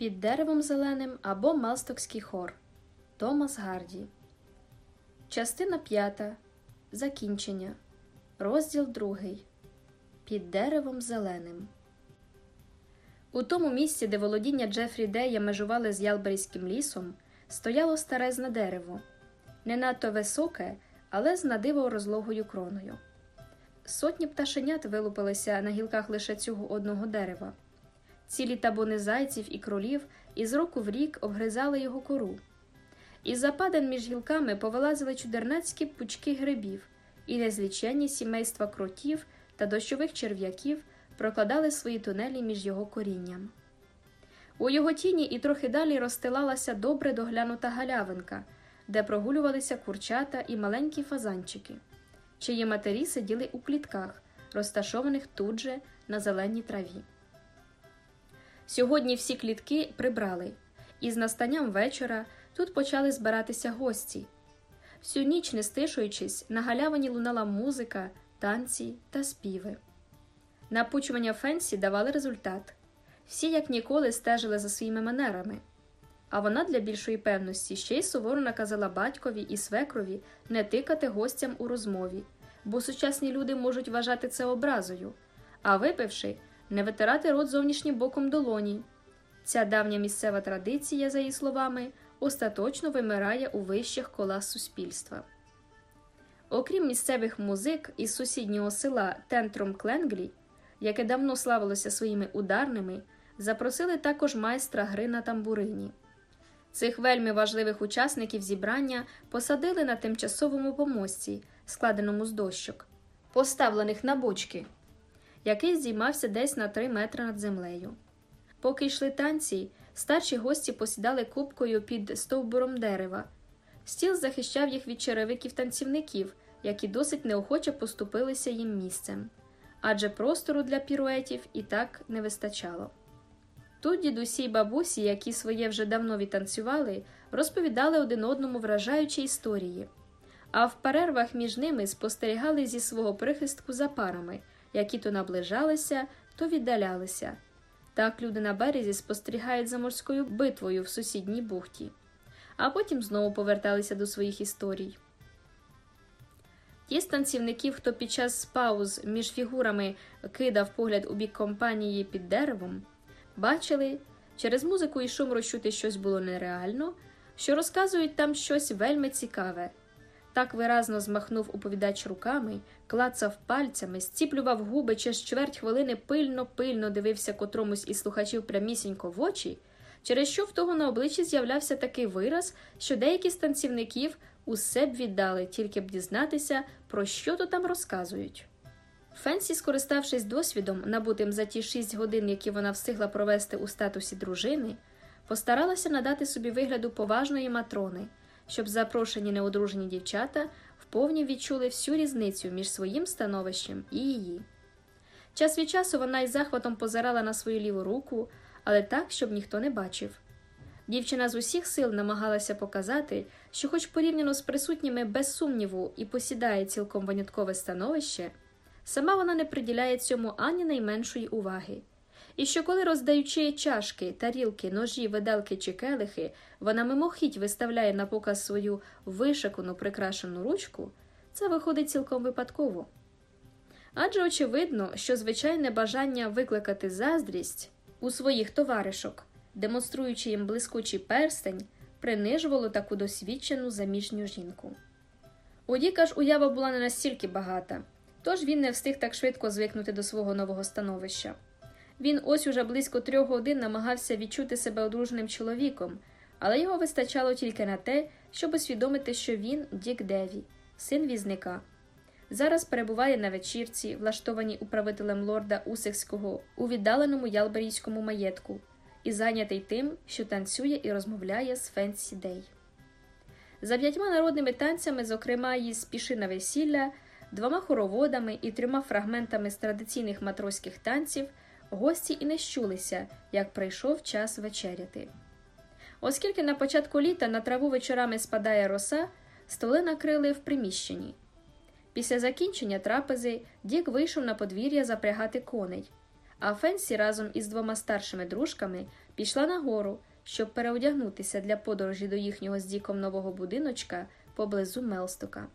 Під деревом зеленим або Малстокський хор Томас Гарді. Частина п'ята. Закінчення. Розділ другий. Під деревом зеленим. У тому місці, де володіння Джефрі Дея межували з Ялберійським лісом, стояло старезне дерево, не надто високе, але з надиво розлогою кроною. Сотні пташенят вилупилися на гілках лише цього одного дерева. Цілі табуни зайців і кролів із року в рік обгризали його кору. Із западин між гілками повилазили чудернацькі пучки грибів, і незліченні сімейства кротів та дощових черв'яків прокладали свої тунелі між його корінням. У його тіні і трохи далі розстилалася добре доглянута галявинка, де прогулювалися курчата і маленькі фазанчики, чиї матері сиділи у клітках, розташованих тут же на зеленій траві. Сьогодні всі клітки прибрали, і з настанням вечора тут почали збиратися гості. Всю ніч, не стишуючись, на галявині лунала музика, танці та співи. Напучування Фенсі давали результат всі, як ніколи, стежили за своїми манерами. А вона для більшої певності ще й суворо наказала батькові і свекрові не тикати гостям у розмові, бо сучасні люди можуть вважати це образою, а випивши, не витирати рот зовнішнім боком долоні. Ця давня місцева традиція, за її словами, остаточно вимирає у вищих колах суспільства. Окрім місцевих музик із сусіднього села Тентром Кленглі, яке давно славилося своїми ударними, запросили також майстра гри на тамбурині. Цих вельми важливих учасників зібрання посадили на тимчасовому помості, складеному з дощок, поставлених на бочки, який здіймався десь на три метри над землею. Поки йшли танці, старші гості посідали кубкою під стовбуром дерева. Стіл захищав їх від черевиків танцівників, які досить неохоче поступилися їм місцем, адже простору для піруетів і так не вистачало. Тут дідусі й бабусі, які своє вже давно відтанцювали, розповідали один одному вражаючі історії, а в перервах між ними спостерігали зі свого прихистку за парами, які то наближалися, то віддалялися. Так люди на березі спостерігають за морською битвою в сусідній бухті, а потім знову поверталися до своїх історій. Ті з танцівників, хто під час пауз між фігурами кидав погляд у бік компанії під деревом, бачили, через музику і шум розчути щось було нереально, що розказують там щось вельми цікаве. Так виразно змахнув оповідач руками, клацав пальцями, стіплював губи через чверть хвилини пильно пильно дивився котромусь із слухачів прямісінько в очі, через що в того на обличчі з'являвся такий вираз, що деякі з танцівників усе б віддали, тільки б дізнатися, про що то там розказують. Фенсі, скориставшись досвідом, набутим за ті шість годин, які вона встигла провести у статусі дружини, постаралася надати собі вигляду поважної матрони, щоб запрошені неодружені дівчата вповні відчули всю різницю між своїм становищем і її. Час від часу вона із захватом позирала на свою ліву руку, але так, щоб ніхто не бачив. Дівчина з усіх сил намагалася показати, що, хоч порівняно з присутніми без сумніву і посідає цілком виняткове становище, сама вона не приділяє цьому ані найменшої уваги. І що, коли роздаючи чашки, тарілки, ножі, виделки чи келихи, вона мимохідь виставляє на показ свою вишикану прикрашену ручку, це виходить цілком випадково. Адже очевидно, що звичайне бажання викликати заздрість у своїх товаришок, демонструючи їм блискучий перстень, принижувало таку досвідчену заміжню жінку. У Діка ж уява була не настільки багата, тож він не встиг так швидко звикнути до свого нового становища. Він ось уже близько трьох годин намагався відчути себе одруженим чоловіком, але його вистачало тільки на те, щоб усвідомити, що він Дік Деві, син візника. Зараз перебуває на вечірці, влаштованій управителем лорда Усекського у віддаленому Ялберійському маєтку, і зайнятий тим, що танцює і розмовляє з Фенсі Дей. За п'ятьма народними танцями, зокрема, її спіши на весілля, двома хороводами і трьома фрагментами з традиційних матроських танців. Гості і не щулися, як прийшов час вечеряти. Оскільки на початку літа на траву вечорами спадає роса, столи накрили в приміщенні. Після закінчення трапези Дік вийшов на подвір'я запрягати коней, а Фенсі разом із двома старшими дружками пішла нагору, щоб переодягнутися для подорожі до їхнього з Діком нового будиночка поблизу Мелстока.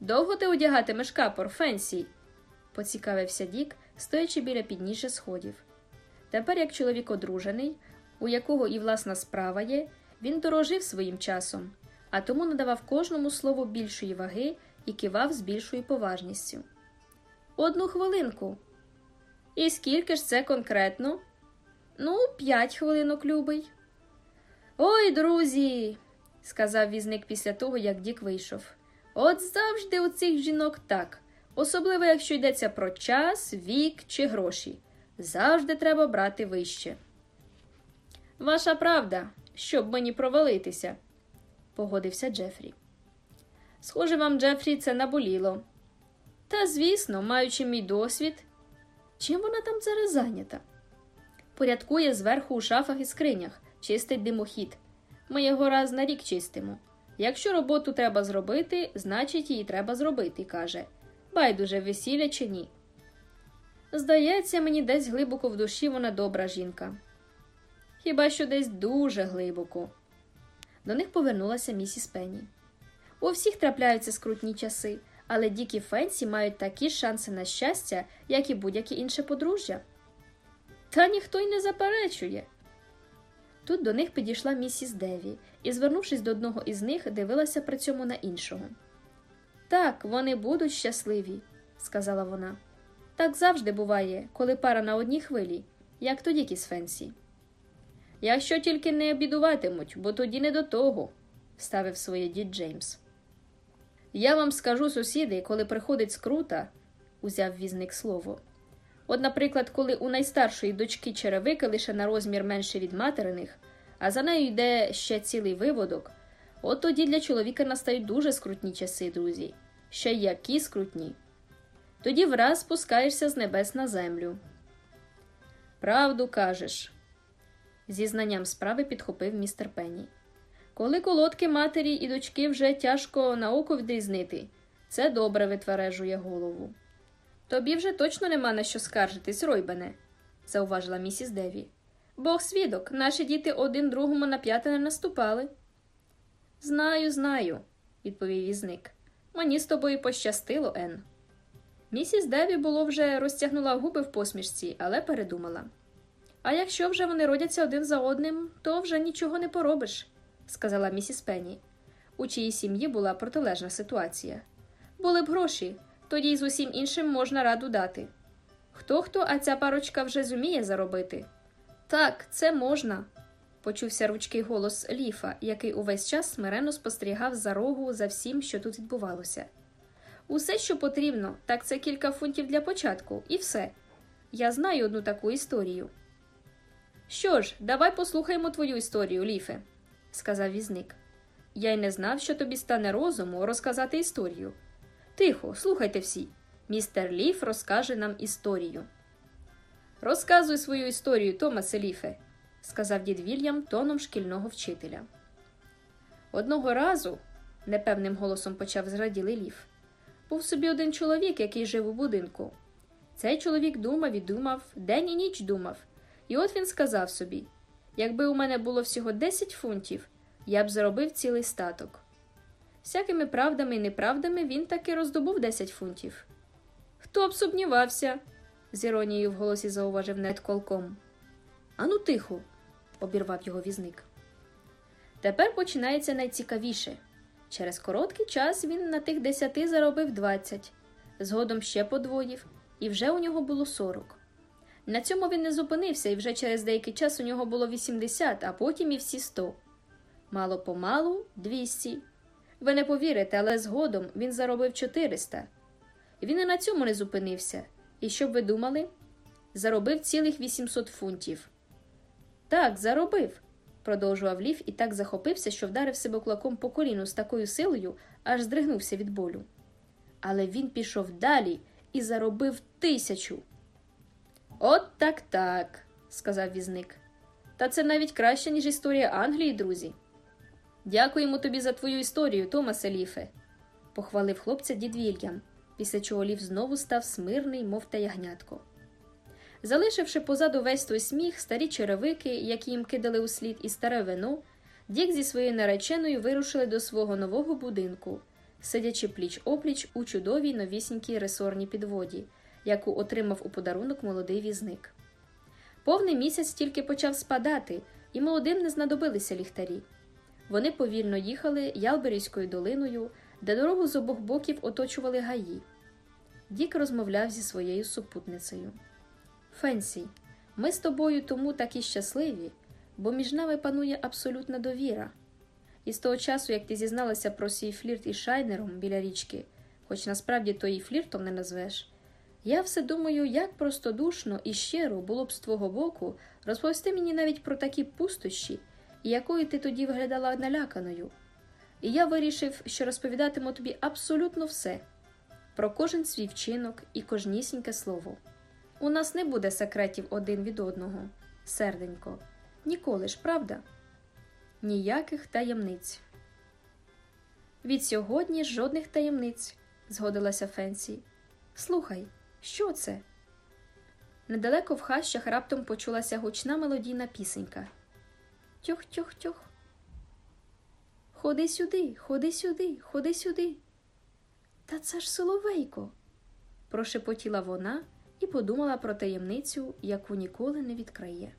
Довго ти одягатимеш капор, Фенсі? поцікавився Дік, стоячи біля підніжжя сходів. Тепер, як чоловік одружений, у якого і власна справа є, він дорожив своїм часом, а тому надавав кожному слову більшої ваги і кивав з більшою поважністю. Одну хвилинку. І скільки ж це конкретно? Ну, п'ять хвилинок, любий. Ой, друзі, сказав візник після того, як Дік вийшов. От завжди у цих жінок так, особливо якщо йдеться про час, вік чи гроші. Завжди треба брати вище. Ваша правда, щоб мені провалитися, погодився Джефрі. Схоже, вам, Джефрі, це наболіло. Та, звісно, маючи мій досвід, чим вона там зараз зайнята? Порядкує зверху у шафах і скринях, чистить димохід. Ми його раз на рік чистимо. Якщо роботу треба зробити, значить її треба зробити, каже. Байдуже весілля чи ні. Здається, мені десь глибоко в душі вона добра жінка. Хіба що десь дуже глибоко. До них повернулася місіс Пенні. У всіх трапляються скрутні часи, але Дік Фенсі мають такі шанси на щастя, як і будь-яке інше подружжя. Та ніхто й не заперечує. Тут до них підійшла місіс Деві і, звернувшись до одного із них, дивилася при цьому на іншого. Так, вони будуть щасливі, сказала вона. Так завжди буває, коли пара на одній хвилі, як тоді кіс Фенсі. Якщо тільки не обідуватимуть, бо тоді не до того, вставив своє дід Джеймс. Я вам скажу, сусіди, коли приходить скрута, узяв візник слово. От, наприклад, коли у найстаршої дочки черевики лише на розмір менше від материних, а за нею йде ще цілий виводок, от тоді для чоловіка настають дуже скрутні часи, друзі, ще які скрутні. Тоді враз спускаєшся з небес на землю. Правду кажеш, зі знанням справи підхопив містер Пенні. Коли колодки матері і дочки вже тяжко на око відрізнити, це добре витвережує голову. Тобі вже точно нема на що скаржитись, Ройбене, зауважила місіс Деві. Бог свідок, наші діти один другому на п'яте не наступали. Знаю, знаю, відповів візник. Мені з тобою пощастило, Ен. Місіс Деві було вже розтягнула губи в посмішці, але передумала. А якщо вже вони родяться один за одним, то вже нічого не поробиш, сказала місіс Пенні, у чиїй сім'ї була протилежна ситуація. Були б гроші, тоді й з усім іншим можна раду дати. Хто хто, а ця парочка вже зуміє заробити? Так, це можна, почувся ручкий голос Ліфа, який увесь час смиренно спостерігав за рогу за всім, що тут відбувалося. Усе, що потрібно, так це кілька фунтів для початку, і все. Я знаю одну таку історію. Що ж, давай послухаємо твою історію, Ліфе, сказав візник. Я й не знав, що тобі стане розуму розказати історію. Тихо, слухайте всі. Містер Ліф розкаже нам історію. Розказуй свою історію, Томасе Ліфе, сказав дід Вільям тоном шкільного вчителя. Одного разу, непевним голосом почав зраділий ліф, був собі один чоловік, який жив у будинку. Цей чоловік думав і думав, день і ніч думав, і от він сказав собі якби у мене було всього 10 фунтів, я б заробив цілий статок. Всякими правдами і неправдами він таки роздобув 10 фунтів. Хто б сумнівався? з іронією в голосі зауважив нед колком. Ану, тихо, обірвав його візник. Тепер починається найцікавіше. Через короткий час він на тих десяти заробив 20, згодом ще подвоїв, і вже у нього було 40. На цьому він не зупинився, і вже через деякий час у нього було 80, а потім і всі 100. Мало помалу 200. Ви не повірите, але згодом він заробив 400. Він і на цьому не зупинився. І що б ви думали? Заробив цілих 800 фунтів. Так, заробив, продовжував лів і так захопився, що вдарив себе кулаком по коліну з такою силою, аж здригнувся від болю. Але він пішов далі і заробив тисячу. От так так, сказав візник. Та це навіть краще, ніж історія Англії, друзі. Дякуємо тобі за твою історію, Томасе Ліфе, похвалив хлопця дід Вільям, після чого лів знову став смирний, мов та ягнятко. Залишивши позаду весь той сміх, старі черевики, які їм кидали у слід, і старе вино, Дік зі своєю нареченою вирушили до свого нового будинку, сидячи пліч опліч у чудовій новісінькій ресорній підводі, яку отримав у подарунок молодий візник. Повний місяць тільки почав спадати, і молодим не знадобилися ліхтарі. Вони повільно їхали Ялберівською долиною, де дорогу з обох боків оточували гаї. Дік розмовляв зі своєю супутницею. Фенсі, ми з тобою тому такі щасливі, бо між нами панує абсолютна довіра. І з того часу, як ти зізналася про свій флірт із шайнером біля річки, хоч насправді то і фліртом не назвеш, я все думаю, як простодушно і щиро було б з твого боку розповісти мені навіть про такі пустощі, якою ти тоді виглядала наляканою. І я вирішив, що розповідатиму тобі абсолютно все про кожен свій вчинок і кожнісіньке слово. У нас не буде секретів один від одного, серденько. Ніколи ж, правда? Ніяких таємниць. Від сьогодні жодних таємниць, згодилася Фенсі. Слухай, що це? Недалеко в хащах раптом почулася гучна мелодійна пісенька. Тьох-тьох-тьох. Ходи сюди, ходи сюди, ходи сюди. Та це ж соловейко, прошепотіла вона і подумала про таємницю, яку ніколи не відкриє.